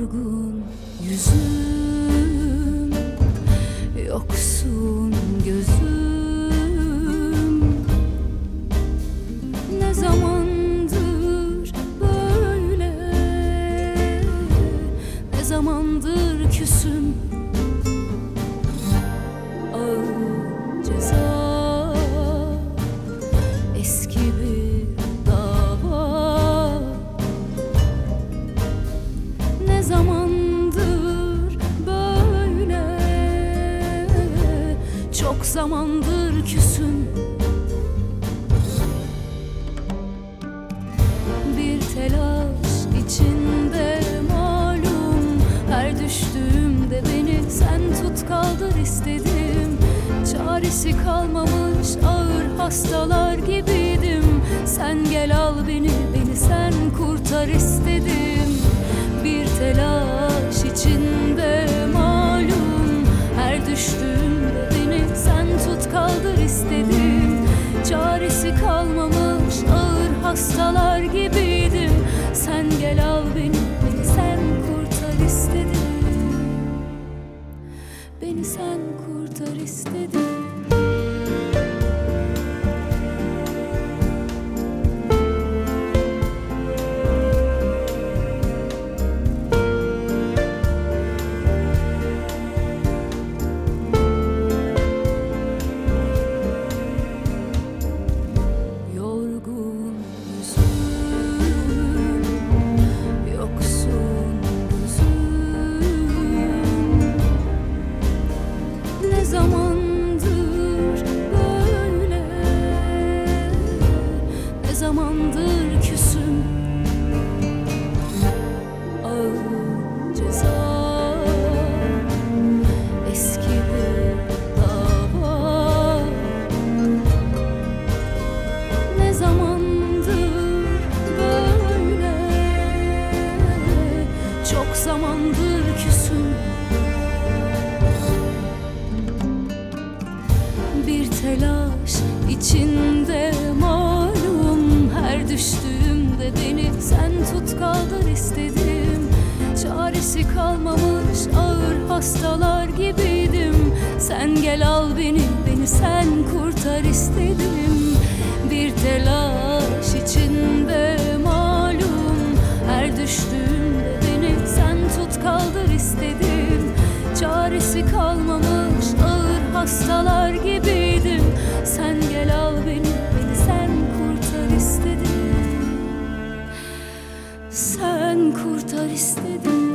Yorgun yüzüm Yoksun gözüm. Ne zamandır böyle Ne zamandır küsüm zamandır küsüm. Bir telaş içinde malum Her düştüğümde beni sen tut kaldır istedim. Çaresi kalmamış ağır hastalar gibiydim. Sen gel al beni, beni sen kurtar istedim hastalar gibiydim. Sen gel al beni, zamandır küsüm. Bir telaş içinde malum Her düştüğümde beni sen tut kaldır istedim. Çaresi kalmamış ağır hastalar gibiydim. Sen gel al beni, beni sen kurtar istedim. Bir telaş içinde hastalar gibiydim. Sen gel al beni, beni sen kurtar istedim. Sen kurtar istedim.